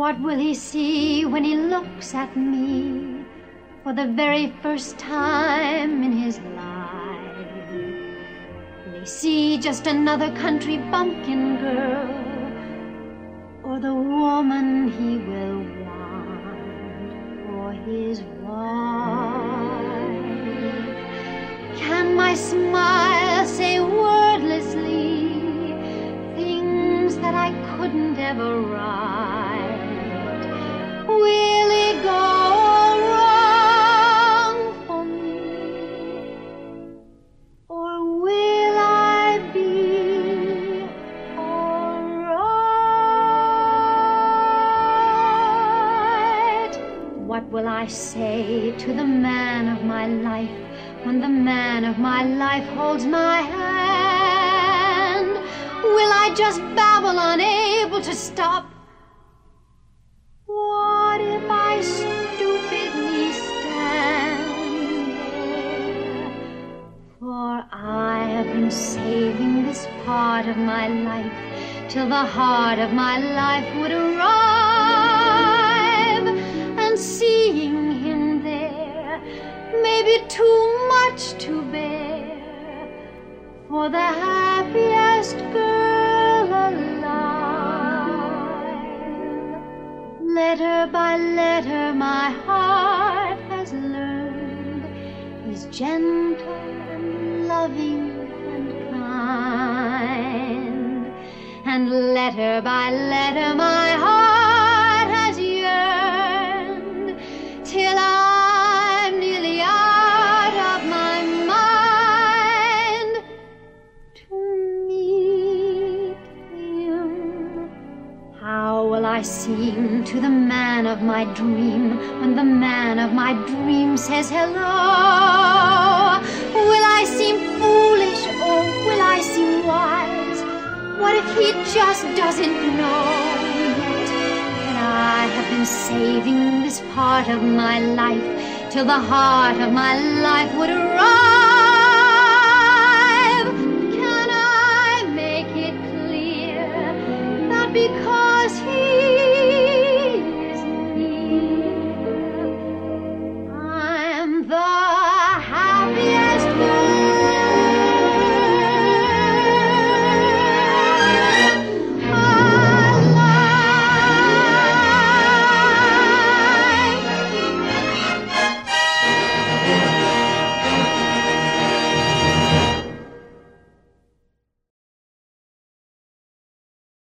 What will he see when he looks at me for the very first time in his life? Will he see just another country bumpkin girl or the woman he will want for his wife? Can my smile say wordlessly things that I couldn't ever write? Will I say to the man of my life when the man of my life holds my hand? Will I just babble, unable to stop? What if I stupidly stand there? For I have been saving this part of my life till the heart of my life would arrive. Seeing him there may be too much to bear for the happiest girl alive. Letter by letter, my heart has learned he's gentle and loving and kind. And letter by letter, my heart I seem to the man of my dream when the man of my dream says hello? Will I seem foolish or will I seem wise? What if he just doesn't know yet that I have been saving this part of my life till the heart of my life would arrive? 我的心。